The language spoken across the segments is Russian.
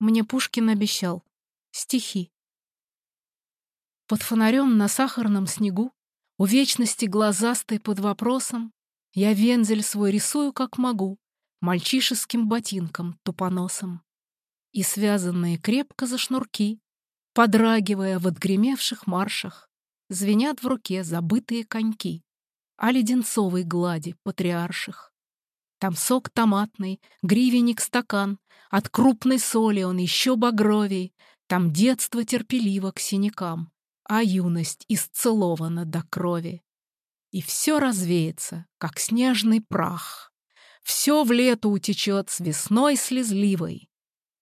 Мне Пушкин обещал. Стихи. Под фонарем на сахарном снегу, У вечности глазастой под вопросом, Я вензель свой рисую, как могу, Мальчишеским ботинком тупоносом. И связанные крепко за шнурки, Подрагивая в отгремевших маршах, Звенят в руке забытые коньки О леденцовой глади патриарших. Там сок томатный, гривенник стакан, От крупной соли он еще багровей, Там детство терпеливо к синякам, А юность исцелована до крови. И все развеется, как снежный прах. Все в лето утечет с весной слезливой.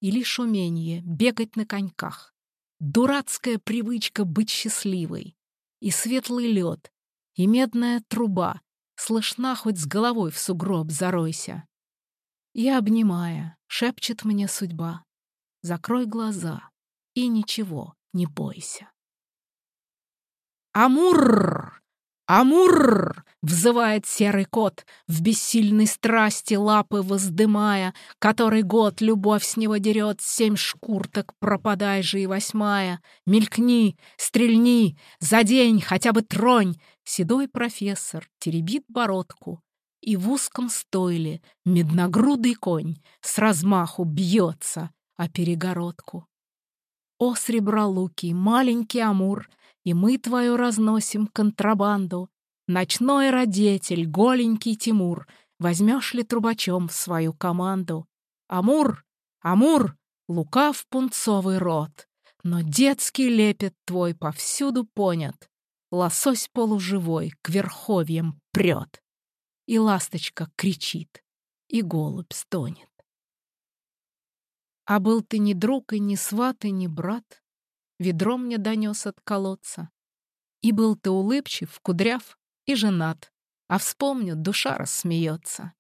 И лишь умение бегать на коньках, Дурацкая привычка быть счастливой, И светлый лед, и медная труба, Слышна хоть с головой в сугроб заройся. Я, обнимая, шепчет мне судьба. Закрой глаза и ничего не бойся. «Амур! Амур!» — взывает серый кот, В бессильной страсти лапы воздымая, Который год любовь с него дерет, Семь шкур, так пропадай же и восьмая. Мелькни, стрельни, за день хотя бы тронь, Седой профессор теребит бородку, И в узком стойле медногрудый конь С размаху бьется о перегородку. О, сребролукий, маленький амур, И мы твою разносим контрабанду. Ночной родитель, голенький Тимур, Возьмешь ли трубачом в свою команду? Амур, Амур, лукав пунцовый рот, Но детский лепет твой повсюду понят. Лосось полуживой к верховьям прет. И ласточка кричит, и голубь стонет. А был ты ни друг, и ни сват, и ни брат, Ведро мне донес от колодца. И был ты улыбчив, кудряв и женат, А вспомню, душа рассмеется.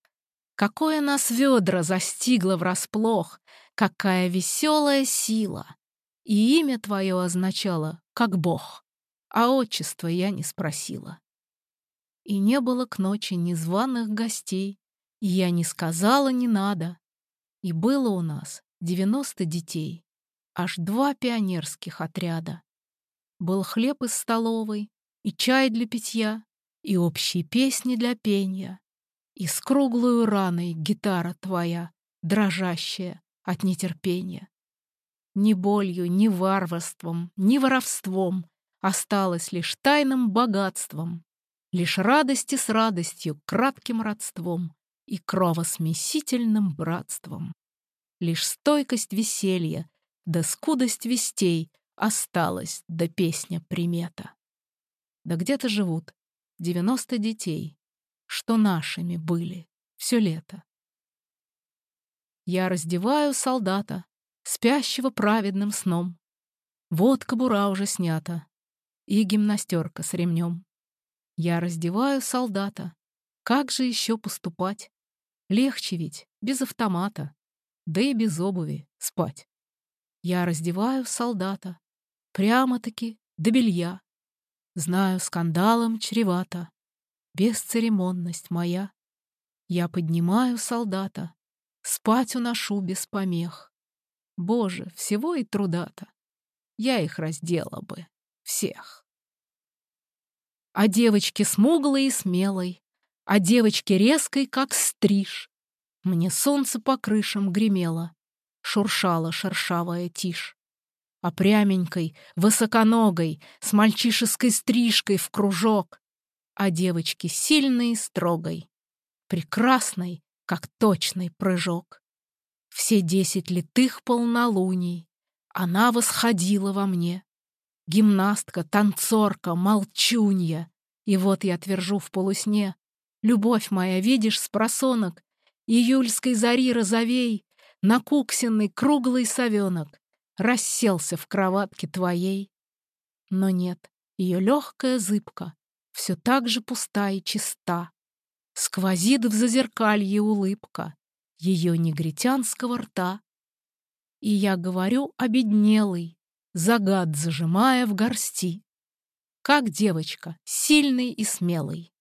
Какое нас ведра застигло врасплох, Какая веселая сила! И имя твое означало, как бог а отчество я не спросила. И не было к ночи незваных гостей, и я не сказала «не надо». И было у нас девяносто детей, аж два пионерских отряда. Был хлеб из столовой, и чай для питья, и общие песни для пения, и с круглую раной гитара твоя, дрожащая от нетерпения. Ни болью, ни варварством, ни воровством осталось лишь тайным богатством, лишь радости с радостью, кратким родством и кровосмесительным братством. Лишь стойкость веселья, да скудость вестей осталась, да песня примета. Да где-то живут девяносто детей, что нашими были все лето. Я раздеваю солдата, спящего праведным сном. Вот кобура уже снята, и гимнастерка с ремнем. Я раздеваю солдата. Как же еще поступать? Легче ведь, без автомата, да и без обуви спать. Я раздеваю солдата. Прямо-таки до белья. Знаю, скандалом чревато. Бесцеремонность моя. Я поднимаю солдата. Спать уношу без помех. Боже, всего и труда-то. Я их раздела бы всех. А девочке смуглой и смелой, а девочке резкой, как стриж. Мне солнце по крышам гремело, шуршала шершавая тишь. Пряменькой, высоконогой, с мальчишеской стрижкой в кружок, а девочке сильной и строгой, прекрасной, как точный прыжок. Все десять летых полнолуний она восходила во мне, Гимнастка, танцорка, молчунья. И вот я твержу в полусне. Любовь моя, видишь, с просонок, Июльской зари розовей, Накуксенный круглый совенок Расселся в кроватке твоей. Но нет, ее легкая зыбка Все так же пуста и чиста. Сквозит в зазеркалье улыбка Ее негритянского рта. И я говорю обеднелый, загад зажимая в горсти. Как девочка, сильный и смелый.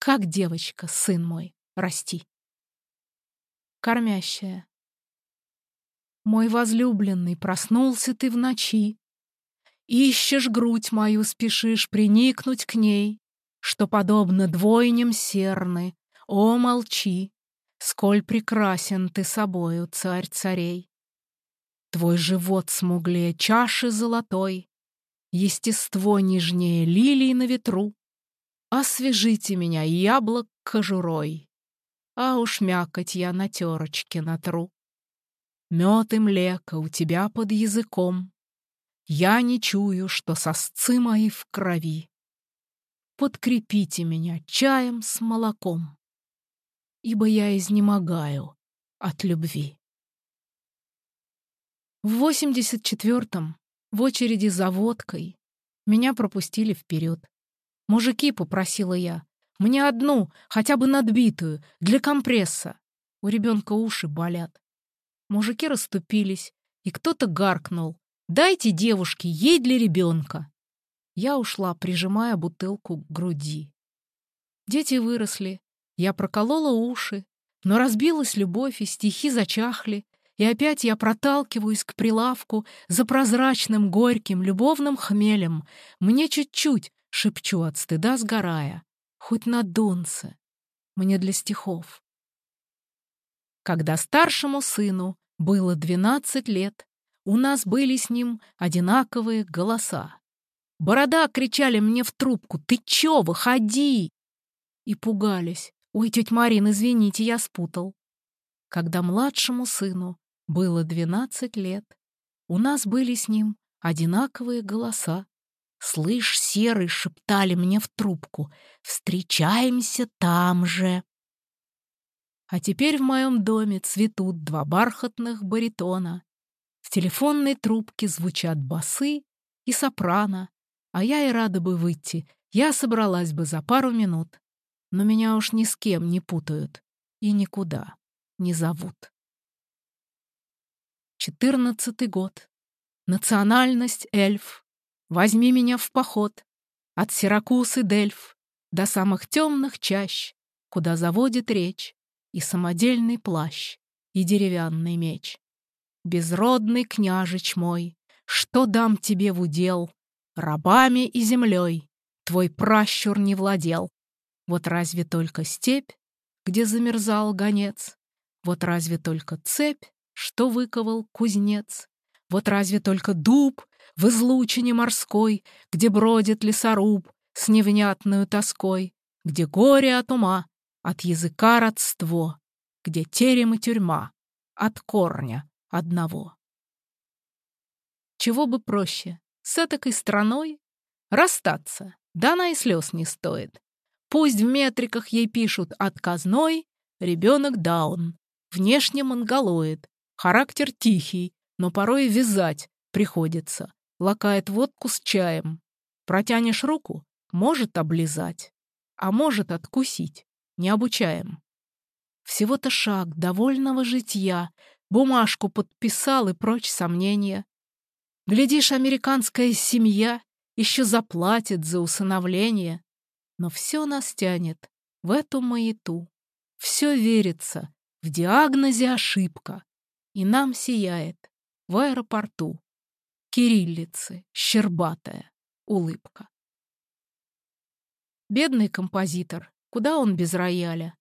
Как девочка, сын мой, расти. Кормящая. Мой возлюбленный, проснулся ты в ночи. Ищешь грудь мою, спешишь приникнуть к ней, Что подобно двойням серны. О, молчи, сколь прекрасен ты собою, царь царей. Твой живот смуглее чаши золотой, Естество нежнее лилий на ветру. Освежите меня яблок кожурой, А уж мякоть я на терочке натру. Мед и млека у тебя под языком. Я не чую, что сосцы мои в крови. Подкрепите меня чаем с молоком, Ибо я изнемогаю от любви. В 84-м, в очереди за водкой, меня пропустили вперед. «Мужики», — попросила я, — «мне одну, хотя бы надбитую, для компресса». У ребенка уши болят. Мужики расступились, и кто-то гаркнул. «Дайте девушке, ей для ребенка!» Я ушла, прижимая бутылку к груди. Дети выросли, я проколола уши, но разбилась любовь, и стихи зачахли, и опять я проталкиваюсь к прилавку за прозрачным, горьким, любовным хмелем. Мне чуть-чуть, шепчу от стыда сгорая, хоть на донце, мне для стихов. Когда старшему сыну было двенадцать лет. У нас были с ним одинаковые голоса. Борода кричали мне в трубку «Ты чё, выходи!» И пугались. «Ой, тетя Марин, извините, я спутал». Когда младшему сыну было двенадцать лет, у нас были с ним одинаковые голоса. «Слышь, серый!» — шептали мне в трубку. «Встречаемся там же!» А теперь в моем доме цветут два бархатных баритона. В телефонной трубке звучат басы и сопрано. А я и рада бы выйти, я собралась бы за пару минут. Но меня уж ни с кем не путают и никуда не зовут. Четырнадцатый год. Национальность эльф. Возьми меня в поход. От Сиракусы Дельф до самых темных чащ, куда заводит речь и самодельный плащ, и деревянный меч. Безродный княжич мой, что дам тебе в удел? Рабами и землей твой пращур не владел. Вот разве только степь, где замерзал гонец? Вот разве только цепь, что выковал кузнец? Вот разве только дуб в излучине морской, где бродит лесоруб с невнятную тоской, где горе от ума от языка родство, где терем и тюрьма, от корня одного. Чего бы проще, с этакой страной расстаться, да она и слез не стоит. Пусть в метриках ей пишут «отказной», ребенок даун, внешне монголоид, характер тихий, но порой вязать приходится, лакает водку с чаем. Протянешь руку — может облизать, а может откусить не обучаем. Всего-то шаг довольного житья, бумажку подписал и прочь сомнения. Глядишь, американская семья еще заплатит за усыновление. Но все нас тянет в эту маяту. Все верится, в диагнозе ошибка. И нам сияет в аэропорту кириллицы, щербатая улыбка. Бедный композитор, Куда он без рояля?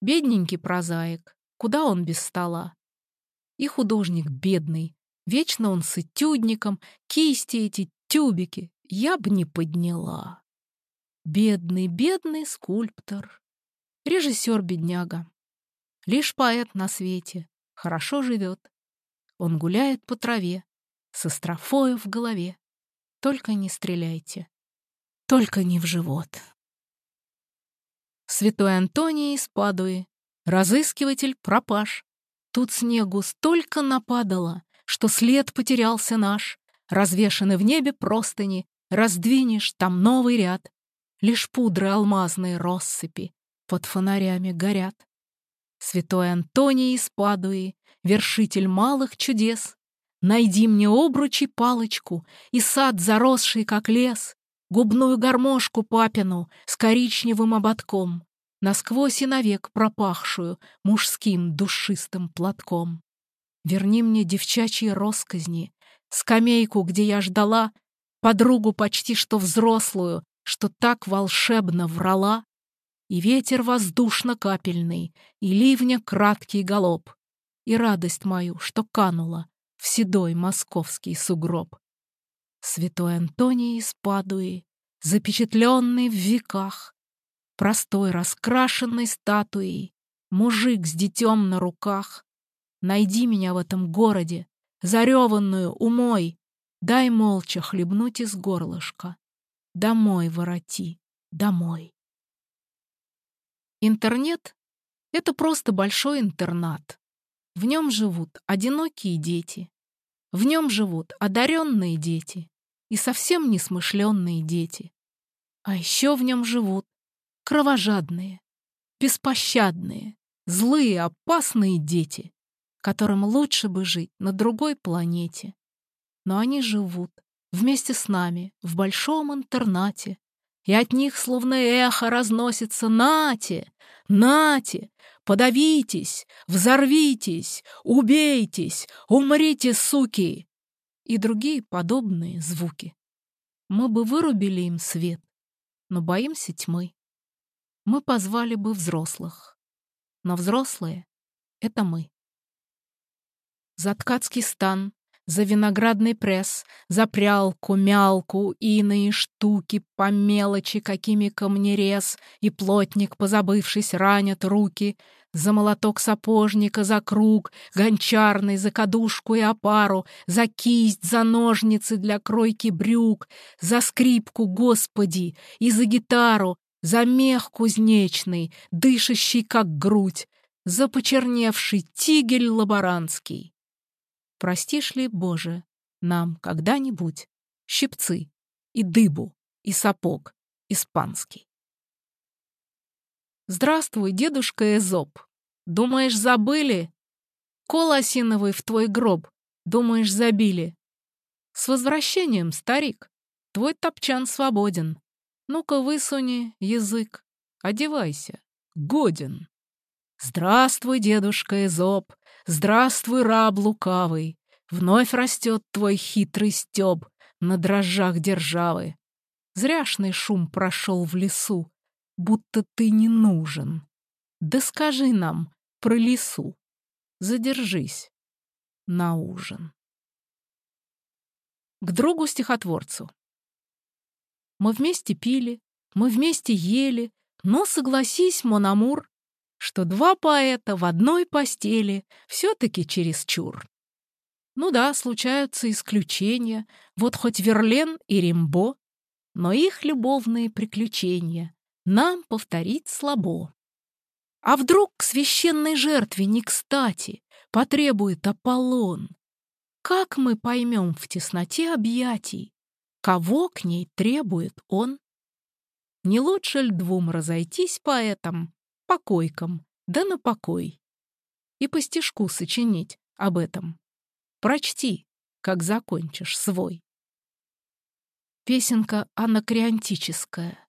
Бедненький прозаик. Куда он без стола? И художник бедный. Вечно он с этюдником. Кисти эти, тюбики. Я б не подняла. Бедный, бедный скульптор. Режиссер-бедняга. Лишь поэт на свете. Хорошо живет. Он гуляет по траве. Со строфою в голове. Только не стреляйте. Только не в живот святой Антоний из Падуи, разыскиватель пропаж. Тут снегу столько нападало, что след потерялся наш. Развешаны в небе простыни, раздвинешь, там новый ряд. Лишь пудры алмазные россыпи под фонарями горят. Святой Антоний из Падуи, вершитель малых чудес, Найди мне обручи палочку и сад, заросший, как лес, губную гармошку папину с коричневым ободком, насквозь и навек пропахшую мужским душистым платком. Верни мне девчачьи росказни, скамейку, где я ждала, подругу почти что взрослую, что так волшебно врала, и ветер воздушно-капельный, и ливня краткий галоп, и радость мою, что канула в седой московский сугроб. Святой Антоний из Падуи, запечатленный в веках, простой раскрашенной статуей, мужик с детем на руках. Найди меня в этом городе, зареванную, умой, дай молча хлебнуть из горлышка. Домой вороти, домой. Интернет — это просто большой интернат. В нем живут одинокие дети. В нем живут одаренные дети и совсем несмышленные дети. А еще в нем живут кровожадные, беспощадные, злые, опасные дети, которым лучше бы жить на другой планете. Но они живут вместе с нами в большом интернате, и от них словно эхо разносится «Нате! Нате! Подавитесь! Взорвитесь! Убейтесь! Умрите, суки!» и другие подобные звуки. Мы бы вырубили им свет, но боимся тьмы. Мы позвали бы взрослых, но взрослые — это мы. За ткацкий стан, за виноградный пресс, за прялку, мялку, иные штуки по мелочи, какими камнерез и плотник, позабывшись, ранят руки, за молоток сапожника, за круг, гончарный, за кадушку и опару, за кисть, за ножницы для кройки брюк, за скрипку, господи, и за гитару, за мех кузнечный, дышащий как грудь, за почерневший тигель лаборантский. Простишь ли, Боже, нам когда-нибудь щипцы и дыбу и сапог испанский? Здравствуй, дедушка Эзоп. Думаешь, забыли? Кол осиновый в твой гроб, думаешь, забили? С возвращением, старик. Твой топчан свободен. Ну-ка высуни язык. Одевайся. Годен. Здравствуй, дедушка Эзоп. Здравствуй, раб лукавый. Вновь растет твой хитрый стёб на дрожжах державы. Зряшный шум прошел в лесу, будто ты не нужен. Да скажи нам про лесу. Задержись на ужин. К другу-стихотворцу. Мы вместе пили, мы вместе ели, но согласись, Мономур, что два поэта в одной постели все-таки чересчур. Ну да, случаются исключения, вот хоть Верлен и Римбо, но их любовные приключения нам повторить слабо. А вдруг к священной жертве не кстати потребует Аполлон? Как мы поймем в тесноте объятий, кого к ней требует он? Не лучше ли двум разойтись поэтам, покойкам, да на покой? И по стишку сочинить об этом. Прочти, как закончишь свой. Песенка анакреонтическая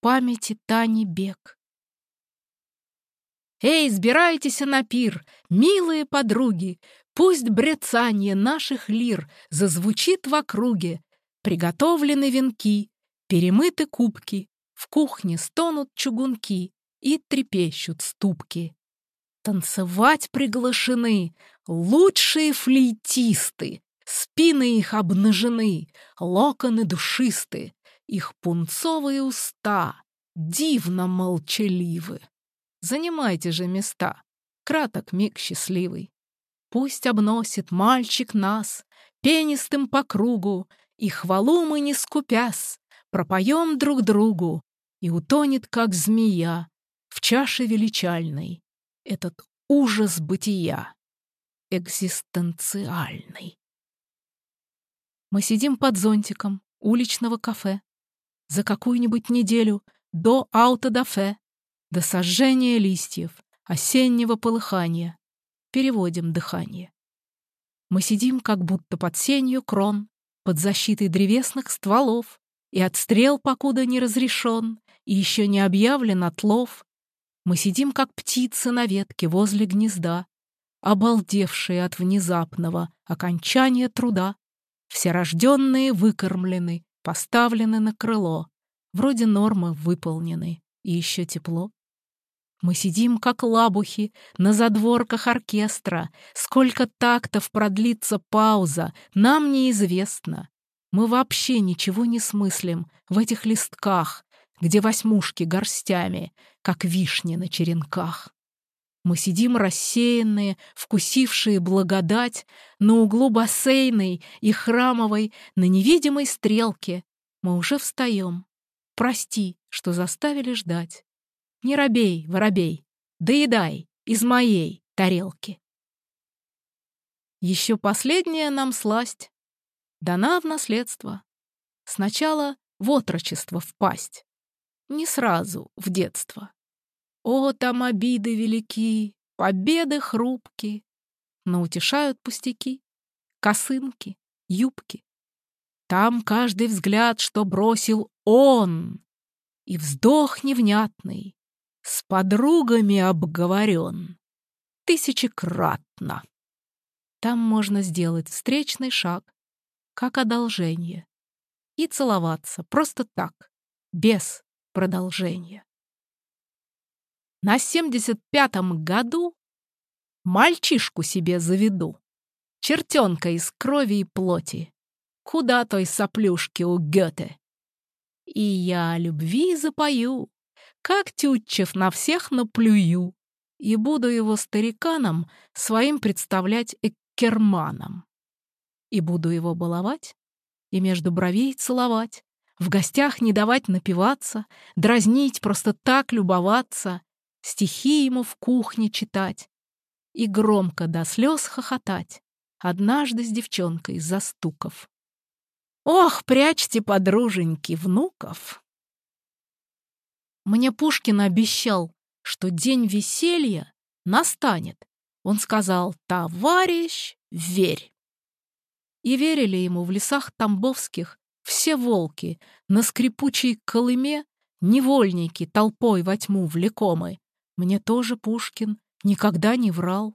памяти Тани Бек. Эй, сбирайтесь на пир, милые подруги, Пусть брецанье наших лир зазвучит в округе. Приготовлены венки, перемыты кубки, В кухне стонут чугунки и трепещут ступки. Танцевать приглашены лучшие флейтисты, Спины их обнажены, локоны душисты, их пунцовые уста дивно молчаливы. Занимайте же места, краток миг счастливый. Пусть обносит мальчик нас пенистым по кругу, И хвалу мы не скупясь, пропоем друг другу, И утонет, как змея, в чаше величальной Этот ужас бытия экзистенциальный. Мы сидим под зонтиком уличного кафе за какую-нибудь неделю до аутодафе, до сожжения листьев, осеннего полыхания. Переводим дыхание. Мы сидим как будто под сенью крон, под защитой древесных стволов, и отстрел покуда не разрешен, и еще не объявлен отлов. Мы сидим как птицы на ветке возле гнезда, обалдевшие от внезапного окончания труда. Все рожденные выкормлены, поставлены на крыло. Вроде нормы выполнены, и еще тепло. Мы сидим, как лабухи, на задворках оркестра. Сколько тактов продлится пауза, нам неизвестно. Мы вообще ничего не смыслим в этих листках, где восьмушки горстями, как вишни на черенках. Мы сидим рассеянные, вкусившие благодать на углу бассейной и храмовой, на невидимой стрелке. Мы уже встаем. Прости, что заставили ждать. Не робей, воробей, доедай из моей тарелки. Еще последняя нам сласть дана в наследство. Сначала в отрочество впасть, не сразу в детство. О, там обиды велики, победы хрупки, но утешают пустяки, косынки, юбки. Там каждый взгляд, что бросил он, и вздох невнятный, с подругами обговорен тысячекратно. Там можно сделать встречный шаг, как одолжение, и целоваться просто так, без продолжения. На семьдесят пятом году мальчишку себе заведу, чертенка из крови и плоти, куда той соплюшки у Гёте. И я любви запою, как Тютчев на всех наплюю, и буду его стариканом своим представлять эккерманом. И буду его баловать, и между бровей целовать, в гостях не давать напиваться, дразнить, просто так любоваться, стихи ему в кухне читать и громко до слез хохотать, однажды с девчонкой застуков. Ох, прячьте, подруженьки, внуков! Мне Пушкин обещал, что день веселья настанет. Он сказал «Товарищ, верь!» И верили ему в лесах Тамбовских все волки, на скрипучей колыме невольники толпой во тьму влекомы. Мне тоже Пушкин никогда не врал.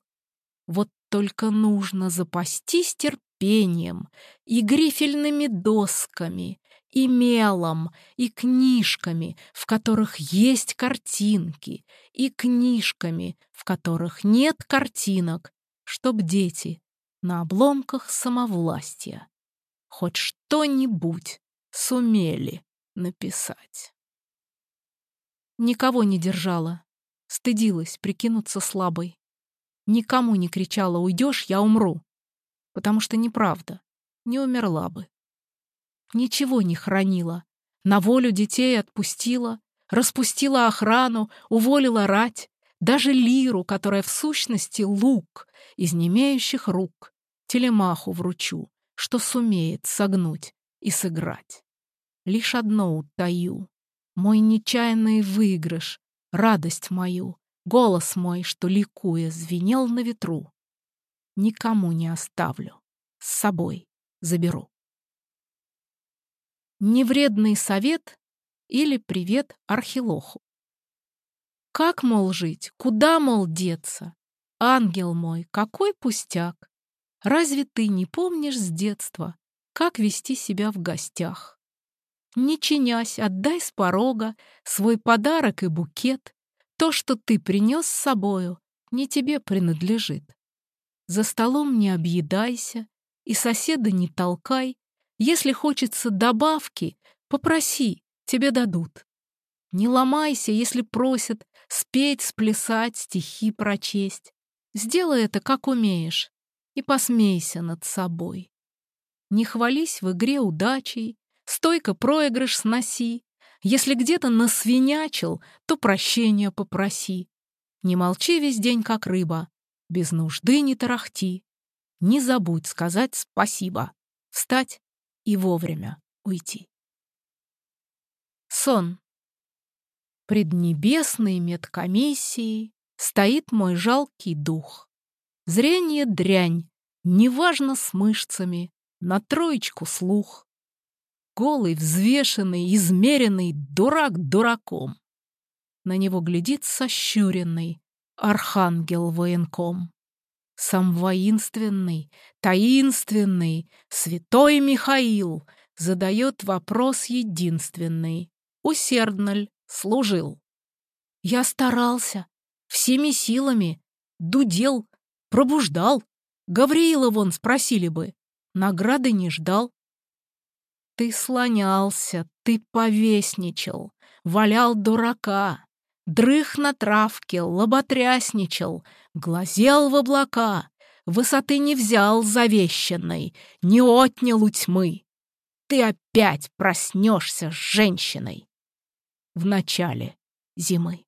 Вот только нужно запастись терпением и грифельными досками, и мелом, и книжками, в которых есть картинки, и книжками, в которых нет картинок, чтоб дети на обломках самовластия хоть что-нибудь сумели написать. Никого не держала, стыдилась прикинуться слабой. Никому не кричала «Уйдешь, я умру», потому что неправда, не умерла бы ничего не хранила. На волю детей отпустила, распустила охрану, уволила рать, даже лиру, которая в сущности лук из немеющих рук, телемаху вручу, что сумеет согнуть и сыграть. Лишь одно утаю — мой нечаянный выигрыш, радость мою, голос мой, что ликуя звенел на ветру. Никому не оставлю, с собой заберу. Невредный совет или привет архилоху. Как, мол, жить? Куда, мол, деться? Ангел мой, какой пустяк! Разве ты не помнишь с детства, как вести себя в гостях? Не чинясь, отдай с порога свой подарок и букет. То, что ты принес с собою, не тебе принадлежит. За столом не объедайся и соседа не толкай, если хочется добавки, попроси, тебе дадут. Не ломайся, если просят спеть, сплясать, стихи прочесть. Сделай это, как умеешь, и посмейся над собой. Не хвались в игре удачей, стойко проигрыш сноси. Если где-то насвинячил, то прощения попроси. Не молчи весь день, как рыба, без нужды не тарахти. Не забудь сказать спасибо. Встать и вовремя уйти. Сон. Пред небесной медкомиссией стоит мой жалкий дух. Зрение дрянь, неважно с мышцами, на троечку слух. Голый, взвешенный, измеренный дурак дураком. На него глядит сощуренный архангел военком. Сам воинственный, таинственный, святой Михаил задает вопрос единственный. Усердно ль служил? Я старался, всеми силами, дудел, пробуждал. Гавриила вон спросили бы, награды не ждал. Ты слонялся, ты повесничал, валял дурака, дрых на травке, лоботрясничал, глазел в облака, высоты не взял завещанной, не отнял у тьмы. Ты опять проснешься с женщиной в начале зимы.